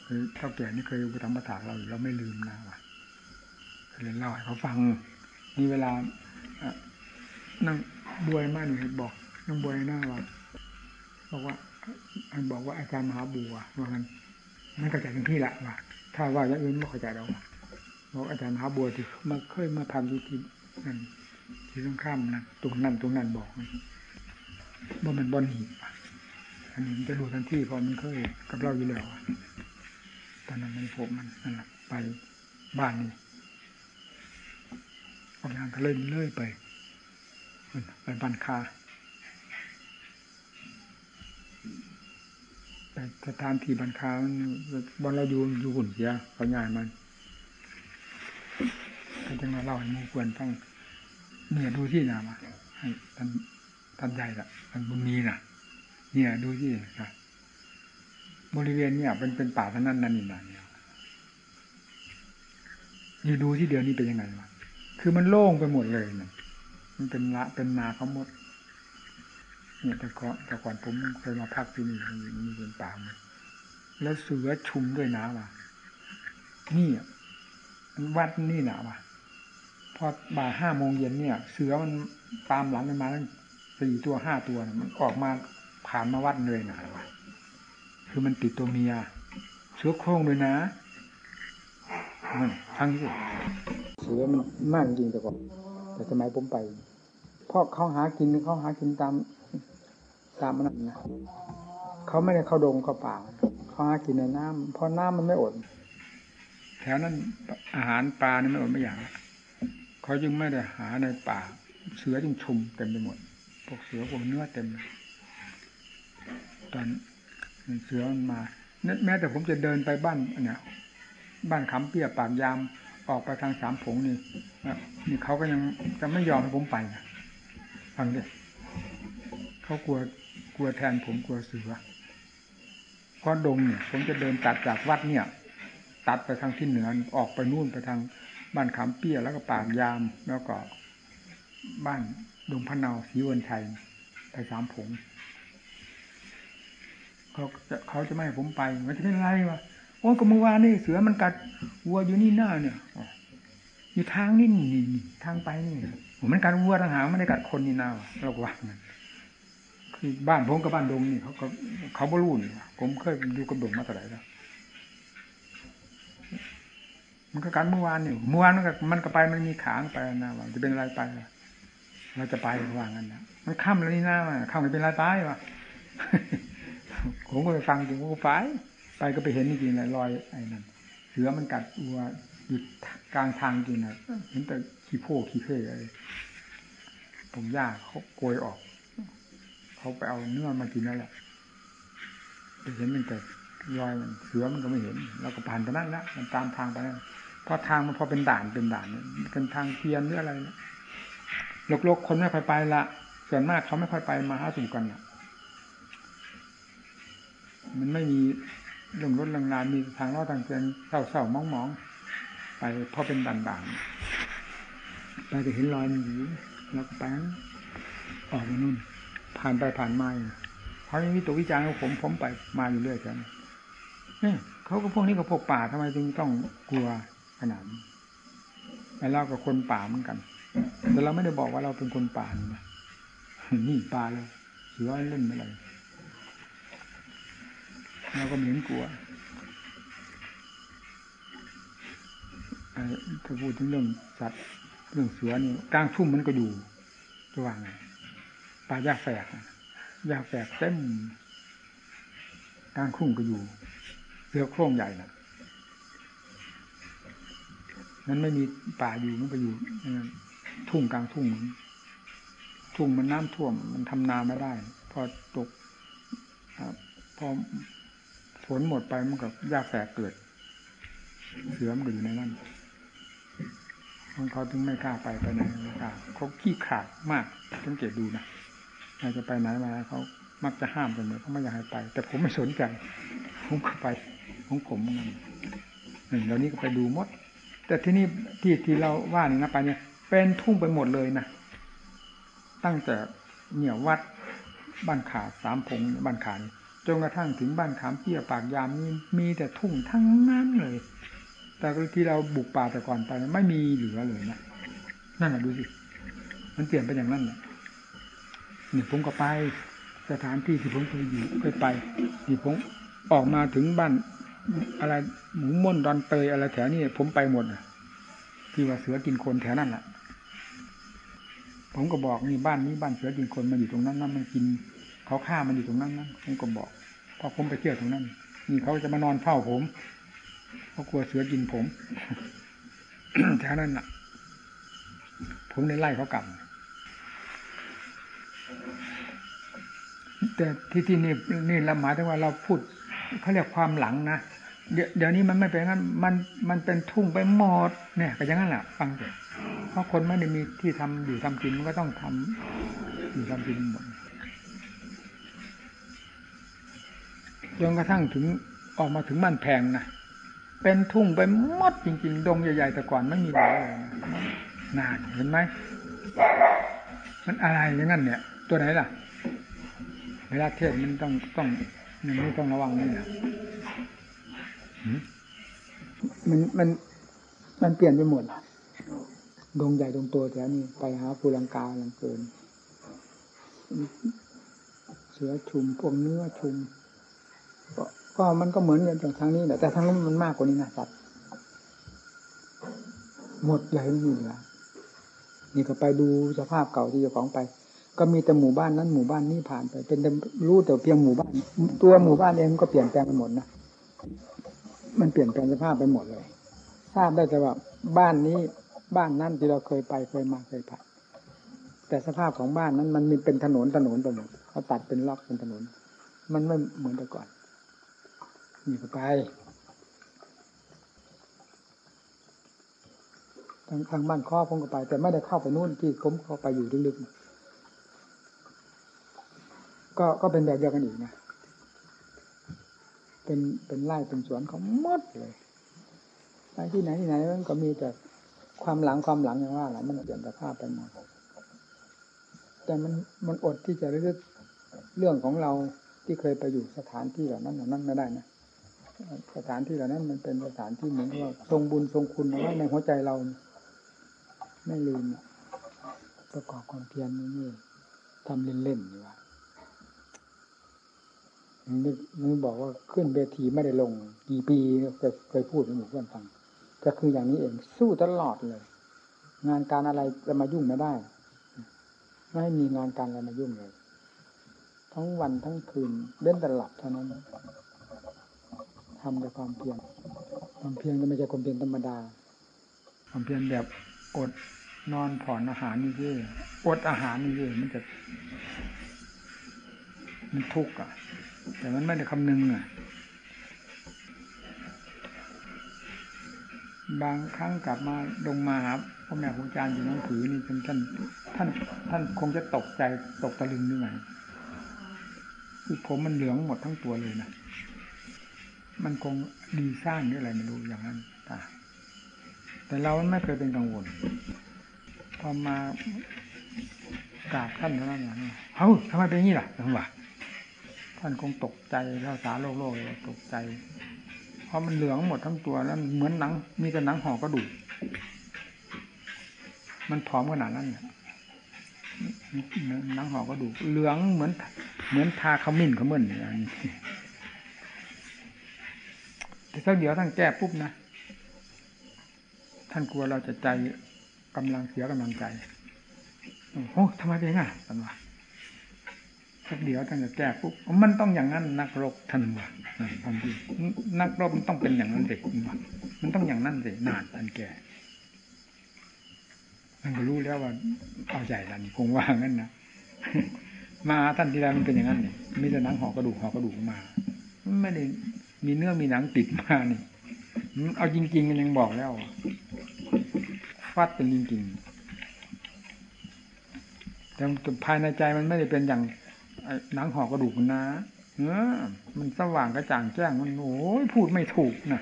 Speaker 1: คือเท่าแก่นี่เคยอุปถัมภ์ประถากเราอยู่เราไม่ลืมนะว่ะเลยเล่าให้เขาฟังนี่เวลานั่งบวยมากนี่บอกนั่งบวยหน้าว่าบอกว่าอันบอกว่าอาจารย์มหาบัวว่ามันมันเข้าใจทังที่ละว่าถ้าว่าอย่างอื่นไม่เข้าใจเราบอกอาจารย์มหาบัวที่มาเคยมาทำอยู่ที่นั่นที่ต้องข้ามนะตรงนั้นตรงนั้นบอกว่ามันบอลหินอันนี้มันจะรู้ทันทีพอมันเคยกับเราอยู่แล้ว ตอนนั้นมันผมมันนั่นแหละไปบ้านนี่ออกงานก็เลยเลื่อยไปไปบันคาแต่สถานที่บันคาบอลเราอยู่อยู่หุ่นเสียเขาใหญ่มันก็จะมาเล่าให้มูควรฟังเนี่ยดูที่นะมาให้ท่านท่านใหญ่ละท่านบุญมีน่ะ เนี่ยดูที่ครั บริเวณเนี่ยเป็นเป็นป่าทั้งนั้นนั่นนี่นะเนี่ยนี่ดูที่เดียวนี้เป็นยังไงวะคือมันโล่งไปหมดเลยเนี่ยมันเป็นละเป็นนาเขาหมดเนี่ยแต่ก่อนแต่ก่อนผมเคยมาพักที่นี่มีเป็นป่าหมดแล้วเสือชุมด้วยนะว่ะนี่วัดนี่นะว่ะพอบ่ายห้าโมงเย็นเนี่ย เสือมันตามหลังกันมาตั้งสี่ตัวห้าตัว มันออกมาผ่านมาวัดเลยนะว่ะ คือมันติดตัวเมียเสือโคร่งเลยนะมันทั้งที่เสือมันมากจริงแต่ก่อนแต่สมัยผมไปเพราะเขาหากินเขาหากินตาม ตามนั้นนะเขาไม่ได้เข้าดงเข้าป่าเขาหากินในน้ำเพราะน้ำมันไม่อดแถวนั้นอาหารปลานี่ไม่อดไม่อย่างเขาจึงไม่ได้หาในป่า เสือจึงชุมเต็มไปหมดพวกเสือพวกเนื้อเต็มตอน เสือมันมา แม้แต่ผมจะเดินไปบ้านเนี่ยบ้านขำเปียปากยามออกไปทางสามผงนี่นี่เขาก็ยังจะไม่ยอมให้ผมไปฟังดิเขากลัวกลัวแทนผมกลัวเสือเพราะดงเนี่ย ผมจะเดินตัดจากวัดเนี่ย ตัดไปทางที่เหนือออกไปนู่นไปทางบ้านขามเปี้ยแล้วก็ปากยามแล้วก็ บ้านดงพะเนาศรีวันชัยไปสามผง เขาจะเขาจะไม่ให้ผมไป มันจะเป็นไรวะโอ้ก็เมื่อวานนี่เสือมันกัดวัวอยู่นี่หน้าเนี่ยอยู่ทางนี่นี่ทางไปนี่ผมมันกัดวัวทางหางไม่ได้กัดคนนี่นาเราก็ว่าคือบ้านผมกับบ้านดงนี่เขาก็เขาบรูนผมเคยอยู่กับดงมาแต่ไหนแล้วมันก็การเมื่อวานนี่เมื่อวานมันก็มันก็ไปมันมีขางไปนะว่าจะเป็นอะไรไปเราจะไปว่างั้นนะมันค่ำแล้วนี่นะค่ำไม่เป็นไรไปวะ ผมก็ไปฟังจริงผมก็ไปไปก็ไปเห็นจริงเลยรอยไอ้นั่นเสือมันกัดอัวหยุดกลางทางจริงนะเห็นแต่ขี้โพขี้เพ่อะไรผมย่าเขาโกยออก เขาไปเอาเนื้อมากินนั่นแหละไปเห็นมันแต่รอยมันเสือมันก็ไม่เห็นเราก็ผ่านไปนั่นล้วมันตามทางไปนั่นเพราะทางมันพอเป็นด่านเป็นด่านเป็นทางเทียนหรืออะไรโลกๆคนไม่ค่อยไปละส่วนมากเขาไม่ค่อยไปมาหาสู่กันละ มันไม่มีเรื่องรถเรื่องลานมีทางลอดทางเทียนเศร้าเศร้ามองมองไปพราะเป็นด่านด่านไปจะเห็นรอยมันอยู่แล้วก็ไปออกมานู่น ผ่านไปผ่านมาเขายังมีตัววิจารณ์ของผมผมไปมาอยู่เรื่อยจังเนี่ยเขาก็พวกนี้ก็พวกป่าทำไมจึงต้องกลัวขนาดนี้ไอ้เรากับคนป่าเหมือนกัน แต่เราไม่ได้บอกว่าเราเป็นคนป่านี่นะนี่ป่าเลยเสือเล่นอะไร เราก็ไม่เห็นกลัวถ้าพูดถึงเรื่องสัตว์เรื่องเสือนี่กลางทุ่มมันก็อยู่จะว่าไงป่ายาแฝกยาแฝกเต็มกลางคุ้งก็อยู่ เสือโคร่งใหญ่นะมันไม่มีป่าอยู่มันก็อยู่ทุ่งกลางทุ่งทุ่งมันน้ำท่วม มันทำนาไม่ได้ พอตกพอ ฝนหมดไปมันกับหญ้าแฝกเกิด เสือมก็อยู่ในนั้นมันเขาถึงไม่กล้าไปไปไหนไม่กล้าเขาขี้ขาดมากสังเกตดูนะเราจะไปไหนมาเขามักจะห้ามเสมอเขาไม่อยากให้ไป แต่ผมไม่สนใจผมก็ไปของผมนั่นหนึ่งแล้วนี้ก็ไปดูมด แต่ที่นี่ที่ที่เราว่านี่นะไปเนี่ย เป็นทุ่งไปหมดเลยนะตั้งแต่เนี่ยวัดบ้านขาสามผงบ้านขา จนกระทั่งถึงบ้านขามเปี้ยปากยามนี่มีแต่ทุ่งทั้งนั้นเลย แต่ที่เราบุกป่าแต่ก่อนไปไม่มีเหลือเลยนะนั่นแหละดูสิมันเปลี่ยนไปอย่างนั้นแหละนี่ผมก็ไปสถานที่ที่ผมเคยอยู่เคยไปนี่ผมออกมาถึงบ้านอะไรหมูม่นดอนเตยอะไรแถวนี้ผมไปหมดที่ว่าเสือกินคนแถวนั้นแหละผมก็บอกนี่บ้านนี้บ้านเสือกินคนมันอยู่ตรงนั้นนั่นมันกินเขาฆ่ามันอยู่ตรงนั้นนั่นผมก็บอก พอผมไปเที่ยวตรงนั้นนี่เขาจะมานอนเฝ้าผมเขาะกลัวเสือกินผมแถวนั้นแหละผมเลยไล่เขากลับแต่ที่ที่นี่นี่เราหมายถึงว่าเราพูดเขาเรียกความหลังนะเดี๋ยวเดี๋ยวนี้มันไม่เป็นงั้น มันมันเป็นทุ่งไปหมดเนี่ยก็อย่างนั้นแหละฟังเถอะเพราะคนไม่ได้มีที่ทำอยู่ทำกินมันก็ต้องทำอยู่ทำกินหมด จนกระทั่งถึงออกมาถึงบ้านแพงนะเป็นทุ่งไปหมดจริง ๆ ดงใหญ่ๆแต่ก่อนไม่มีเลยนานเห็นไหมมันอะไรอย่างนั้นเนี่ย ตัวไหนล่ะ เวลาเทศมันต้องต้องอย่างนี้ต้องระวังนี่นะมันมันมันเปลี่ยนไปหมดดงใหญ่ดงโตแถวนี้ไปหาภูลังกาลังเกิน เสือชุมพวกเนื้อชุม ก็มันก็เหมือนกันทางนี้แหละแต่ทางนู้นมันมากกว่านี้นะสัตว์หมดเลยไม่มีเหลือนี่ก็ไปดูสภาพเก่าที่เจ้าของไป ก็มีแต่หมู่บ้านนั้นหมู่บ้านนี้ผ่านไป เป็นรู้แต่เพียงหมู่บ้าน ตัวหมู่บ้านเองก็เปลี่ยนแปลงไปหมดนะมันเปลี่ยนแปลงสภาพไปหมดเลย ทราบได้แต่ว่า บ้านนี้บ้านนั้นที่เราเคยไปเคยมาเคยผ่านแต่สภาพของบ้านนั้น มันมีเป็นถนนถนนไปหมดเขาตัดเป็นล็อกเป็นถนน มันไม่เหมือนแต่ก่อน นี่ไปทางทางบ้านข้อผมก็ไป แต่ไม่ได้เข้าไปนู่นที่ผมเข้าไปอยู่ลึกๆก็ก็เป็นแบบเดียวกันอีกนะเป็นเป็นไร่เป็นสวนเขาหมดเลยไปที่ไหนที่ไหนมันก็มีแต่ความหลังความหลังอย่างว่าแหละมันเปลี่ยนสภาพไปหมดแต่มันมันอดที่จะเรื่องเรื่องของเราที่เคยไปอยู่สถานที่เหล่านั้นเหล่านั้นไม่ได้นะ สถานที่เหล่านั้น มันเป็นสถานที่เหมือนว่าทรงบุญทรงคุณเอาไว้ในหัวใจเรา ไม่ลืมประกอบความเพียรนี่ทำเล่นๆอยู่ว่านึกนึกบอกว่าขึ้นเวทีไม่ได้ลง กี่ปีเคยเคยพูดให้หมู่เพื่อนฟังก็คืออย่างนี้เองสู้ตลอดเลย งานการอะไรจะมายุ่งไม่ได้ ไม่มีงานการอะไรมายุ่งเลย ทั้งวันทั้งคืนเล่นแต่หลับเท่านั้น ทำแต่ความเพียรความเพียรก็ไม่ใช่ความเพียรธรรมดา ความเพียรแบบอดนอนผ่อนอาหารนี่เย่อดอาหารนี่เย่มันจะมันทุกข์อะ แต่มันไม่ได้คำนึงอะ บางครั้งกลับมาลงมาครับพ่อแม่ครูอาจารย์อยู่น้องถือนี่จนท่านท่านท่านคงจะตกใจตกตะลึงด้วยไงคือผมมันเหลืองหมดทั้งตัวเลยนะ มันคงดีสร้างหรืออะไรไม่รู้อย่างนั้นแต่เราไม่เคยเป็นกังวล พอมากราบท่านเท่านั้นองเฮ้ยทำไมเป็นอย่างนี้ล่ะจังหวะท่านคงตกใจภาษาโลกโลกเลยตกใจ เพราะมันเหลืองหมดทั้งตัวแล้วเหมือนหนัง มีแต่หนังห่อกระดูก มันผอมขนาดนั้นหนังห่อกระดูก เหลืองเหมือน เหมือนทาขมิ้นขมิ้นอย่างนี้ สักเดี๋ยวท่านแก้ปุ๊บนะ ท่านกลัวเราจะใจกำลังเสียกำลังใจโอ้ทำไมเป็นไงท่านว่าสักเดี๋ยวท่านจะแก้ปุ๊บมันต้องอย่างนั้นนักรบท่านว่าความจริงนักรบมันต้องเป็นอย่างนั้นสิมันต้องอย่างนั้นสินานท่านแก่มันก็รู้แล้วว่าเอาใจแล้วนี่คงว่างั้นนะมาท่านทีไรมันเป็นอย่างนั้นเนี่ยมีแต่หนังห่อกระดูกห่อกระดูกมา ไม่ได้ มีเนื้อมีหนังติดมานี่เอาจริงๆมันยังบอกแล้วฟัดเป็นจริงๆแต่ภายในใจมันไม่ได้เป็นอย่างหนังห่อกระดูกนะเออมันสว่างกระจ่างแจ้งมันโอ้ยพูดไม่ถูกนะ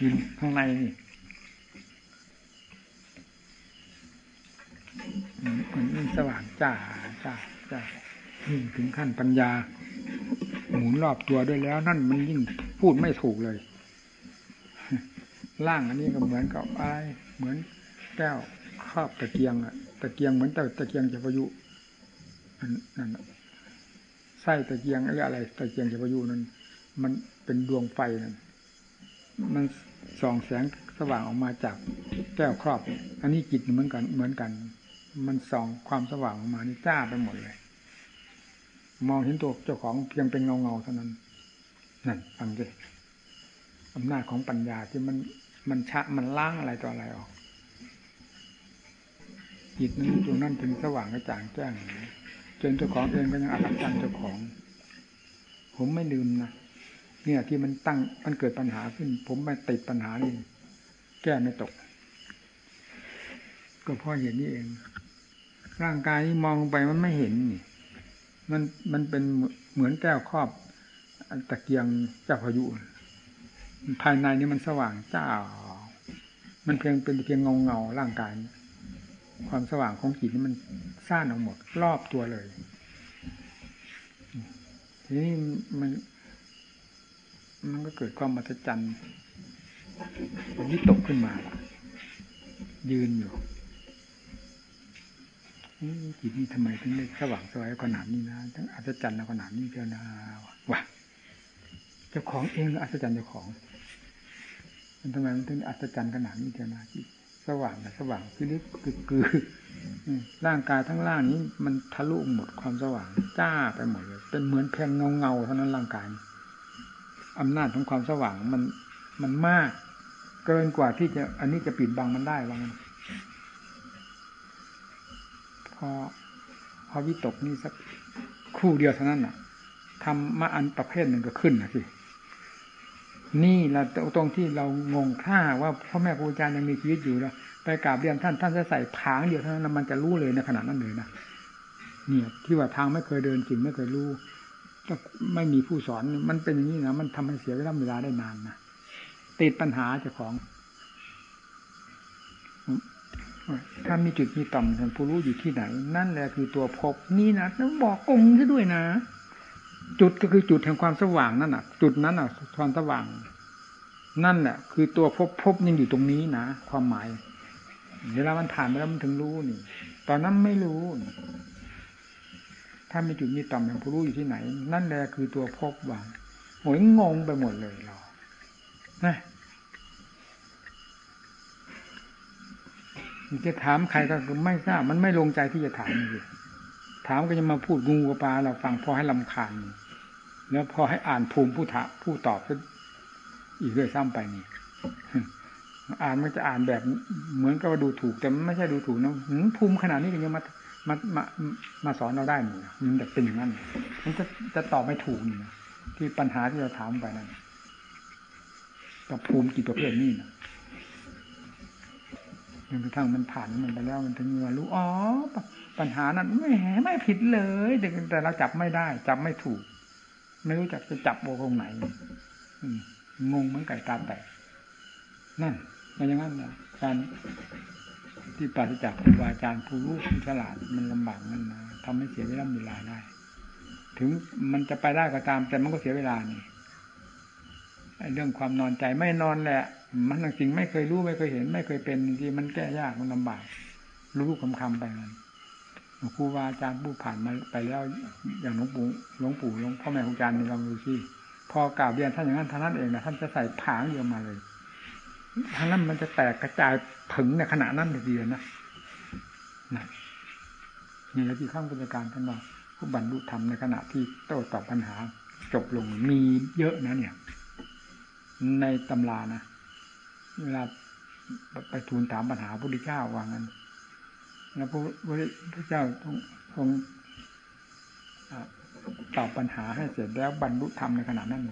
Speaker 1: ยินข้างในนี่มันสว่างจ้าจ้าจ้ายิ่งถึงขั้นปัญญา หมุนรอบตัวด้วยแล้ว นั่นมันยิ่งพูดไม่ถูกเลยล่างอันนี้ก็เหมือนกับอะไรเหมือนแก้วครอบตะเกียงอะตะเกียงเหมือนตะตะเกียงจะพายุนั่นไส้ตะเกียงหรืออะไรตะเกียงจะพายุนั้น มันเป็นดวงไฟนั่นมันส่องแสงสว่างออกมาจากแก้วครอบ อันนี้จิตเหมือนกันเหมือนกัน มันส่องความสว่างออกมานี่จ้าไปหมดเลย มองเห็นตัวเจ้าของเพียงเป็นเงาเงาเท่านั้นนั่นฟังดิอำนาจของปัญญาที่มันมันชะมันล้างอะไรต่ออะไรออกจิตนั้นตรงนั้นถึงสว่างกระจ่างแจ้งจนเจ้าของเองก็ยังอัศจรรย์เจ้าของ ผมไม่ลืมนะเนี่ยที่มันตั้งมันเกิดปัญหาขึ้น ผมไม่ติดปัญหานี่แก้ไม่ตก ก็เพราะเห็นนี่เอง ร่างกายนี้มองไปมันไม่เห็นนี่ มันมันเป็นเหมือนแก้วครอบตะเกียงเจ้าพายุ ภายในนี้มันสว่างจ้า มันเพียงเป็นเพียงเงาเงาร่างกายความสว่างของจิตนี่มันซ่านออกหมด รอบตัวเลย ทีนี้มันมันก็เกิดความมัศจรรย์วิตกขึ้นมาล่ะยืนอยู่ จิตนี่ทำไมถึงได้สว่างสวยขนาดนี้นะทั้งอัศจรรย์ขนาดนี้เจ้านะวะเจ้าของเองอัศจรรย์เจ้าของ มันทำไมมันถึงอัศจรรย์ขนาดนี้เจ้านาจิตสว่างแต่สว่างคือลึกคือคือร่างกายทั้งล่างนี้ มันทะลุหมดความสว่าง จ้าไปหมดเลยเป็นเหมือนเพียงเงาเงาเท่านั้นร่างกายอำนาจของความสว่างมันมันมาก เกินกว่าที่จะอันนี้จะปิดบังมันได้ว่าง อพอวิตกนี่สักคู่เดียวเท่านั้นน่ะทำมาอันประเภทหนึ่งก็ขึ้นนะสินี่เราตรงที่เรางงถ้าว่าพ่อแม่ครูอาจารย์ยังมีชีวิตอยู่แล้วไปกราบเรียนท่านท่านจะใส่ผางเดียวเท่านั้นมันจะรู้เลยในขณะนั้นเลยนะเนี่ย ที่ว่าทางไม่เคยเดินจริงไม่เคยรู้ไม่มีผู้สอนมันเป็นอย่างนี้นะมันทำให้เสียเวลาเวลาได้นานนะติดปัญหาเจ้าของ ถ้ามีจุดมีต่อมท่านผู้รู้อยู่ที่ไหน นั่นแหละคือตัวพบนี่นะต้องบอกองค์ซะด้วยนะ จุดก็คือจุดแห่งความสว่างนั่นน่ะ จุดนั้นน่ะความสว่าง นั่นแหละคือตัวพบพบยังอยู่ตรงนี้นะความหมายเวลามันผ่านไปแล้วมันถึงรู้นี่ ตอนนั้นไม่รู้ ถ้ามีจุดมีต่อมอย่างผู้รู้อยู่ที่ไหน นั่นแหละคือตัวพบว่างโหยงงไปหมดเลยเรานะ จะถามใครก็ไม่ทราบ มันไม่ลงใจที่จะถามเลยถามก็จะมาพูดงูกับปลาเราฟังพอให้ลำคาญแล้วพอให้อ่านภูมิผู้ถาผู้ตอบก็อีกเรื่องซ้ำไปนี่อ่านมันจะอ่านแบบเหมือนกับว่าดูถูกแต่ไม่ใช่ดูถูกนะภูมิขนาดนี้ก็ยังมามามามาสอนเราได้นี่มันแบบเป็นอย่างนั้นมันจะจะตอบไม่ถูกนี่ที่ปัญหาที่เราถามไปนั่นกับภูมิกี่ประเภทนี่นะ จนกระทั่งมันผ่านมันไปแล้วมันถึงมารู้อ๋อปัญหานั้นไม่ไม่ผิดเลยแต่เราจับไม่ได้ จับไม่ถูก ไม่รู้จักจะจับโบตรงไหนงงเหมือนไก่ตาแตกนั่นมันอย่างนั้นนะการที่ปราศจากครูบาอาจารย์ผู้รู้ผู้ฉลาดมันลำบากนั่นนะทำให้เสียเวลาเวลาได้ ถึงมันจะไปได้ก็ตาม แต่มันก็เสียเวลานี่เรื่องความนอนใจไม่นอนแหละ มันจริงไม่เคยรู้ไม่เคยเห็น ไม่เคยเป็นที่มันแก้ยากมันลำบากรู้คำคำไปมันครูบาอาจารย์ผู้ผ่านมาไปแล้วอย่างหลวงปู่หลวงปู่หลวงพ่อแม่ครูอาจารย์นี่ลองดูสิพอกล่าวเรียนท่านอย่างนั้นท่านนั้นเองนะท่านจะใส่ผางเดียวมาเลยทั้งนั้นมันจะแตกกระจายถึงในขณะนั้นเดียวนะนะนี่แหละที่ข้างบริการท่านว่าผู้บรรลุธรรมในขณะที่โต้ตอบปัญหา จบลงมีเยอะนะเนี่ย ในตำรานะ เวลาไปทูลถามปัญหาพระพุทธเจ้าว่างั้น แล้วพระพุทธเจ้าทรงตอบปัญหาให้เสร็จแล้วบรรลุธรรมในขณะนั้น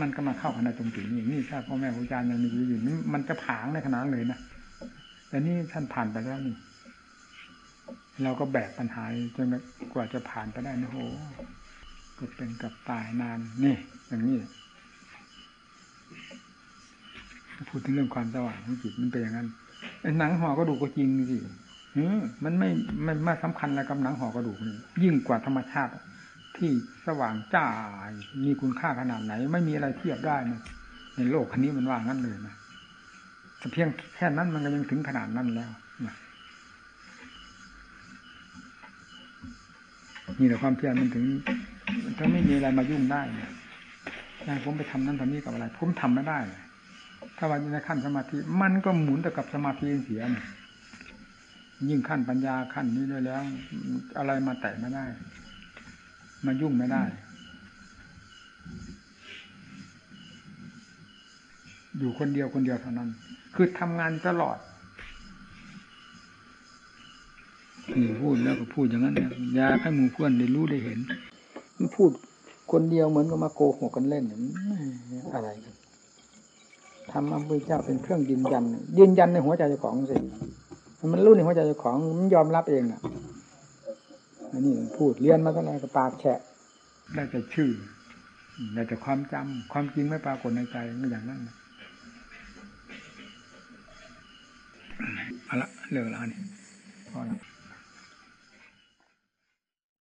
Speaker 1: มันก็มาเข้ากันในตรงจุดนี้นี่ถ้าพ่อแม่ครูอาจารย์ยังมีอยู่อยู่นี่มันจะผางในขนาดเลยนะแต่นี่ท่านผ่านไปแล้วนี่ เราก็แบกปัญหาจนกว่าจะผ่านไปได้นะโหก็เป็นกับตายนานนี่อย่างนี้ พูดถึงเรื่องความสว่างของจิตมันเป็นอย่างนั้นหนังห่อกระดูกก็จริงสิมันไม่ไม่ไม่สำคัญอะไรกับหนังห่อกระดูกนี่ยิ่งกว่าธรรมชาติ ที่สว่างจ้ามีคุณค่าขนาดไหน ไม่มีอะไรเทียบได้นะในโลกคันนี้มันว่างั้นเลยนะแต่เพียงแค่นั้นมันก็ยังถึงขนาดนั้นแล้วนะนี่แหละความเพียรมันถึงถ้าไม่มีอะไรมายุ่งได้นะผมไปทำนั้นทำนี้กับอะไร ผมทำไม่ได้ ถ้าว่าอยู่ในขั้นสมาธิ มันก็หมุนแต่กับสมาธิเสียยิ่งขั้นปัญญาขั้นนี้เลยแล้ว อะไรมาแตะไม่ได้ มายุ่งไม่ได้ อยู่คนเดียวคนเดียวเท่านั้น คือทำงานตลอดนี่พูดแล้วก็พูดอย่างนั้นเนี่ยยาให้หมู่เพื่อนได้รู้ได้เห็นมันพูดคนเดียวเหมือนกับมาโกหกกันเล่นอย่างอะไรกัน ทำอัมพเจ้าเป็นเครื่องยืนยัน ยืนยันในหัวใจเจ้าของสิมันรู้ในหัวใจเจ้าของมันยอมรับเองอะอันนี้พูดเรียนมาเท่าไรก็ปากแฉะได้แต่ชื่อได้แต่ความจำความจริงไม่ปรากฏในใจไม่อย่างนั้นเอาละเลิกแล้วนี่พอแล้ว